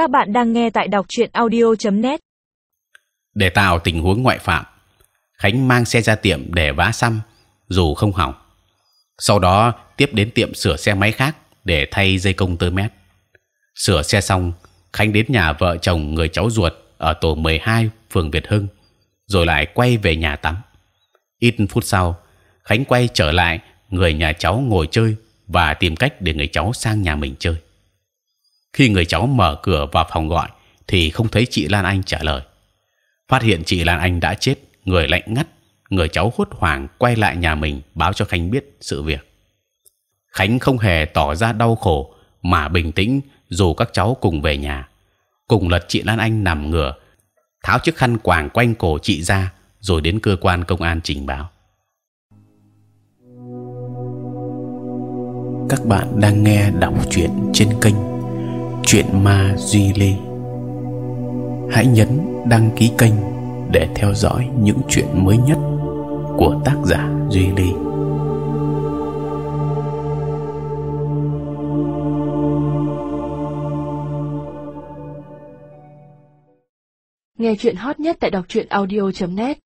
Các bạn đang nghe tại đọc truyện audio.net. Để tạo tình huống ngoại phạm, Khánh mang xe ra tiệm để vá xăm, dù không hỏng. Sau đó tiếp đến tiệm sửa xe máy khác để thay dây công tơ mét. Sửa xe xong, Khánh đến nhà vợ chồng người cháu ruột ở tổ 12 phường Việt Hưng, rồi lại quay về nhà tắm. Ít phút sau, Khánh quay trở lại, người nhà cháu ngồi chơi và tìm cách để người cháu sang nhà mình chơi. Khi người cháu mở cửa vào phòng gọi, thì không thấy chị Lan Anh trả lời. Phát hiện chị Lan Anh đã chết, người lạnh ngắt, người cháu hốt hoảng quay lại nhà mình báo cho Khánh biết sự việc. Khánh không hề tỏ ra đau khổ mà bình tĩnh dù các cháu cùng về nhà, cùng lật chị Lan Anh nằm ngửa, tháo chiếc khăn quàng quanh cổ chị ra, rồi đến cơ quan công an trình báo. Các bạn đang nghe đọc truyện trên kênh Chuyện Ma Duy Lê. Hãy nhấn đăng ký kênh để theo dõi những chuyện mới nhất của tác giả Duy Lê. Nghe chuyện hot nhất tại đọc truyện audio.net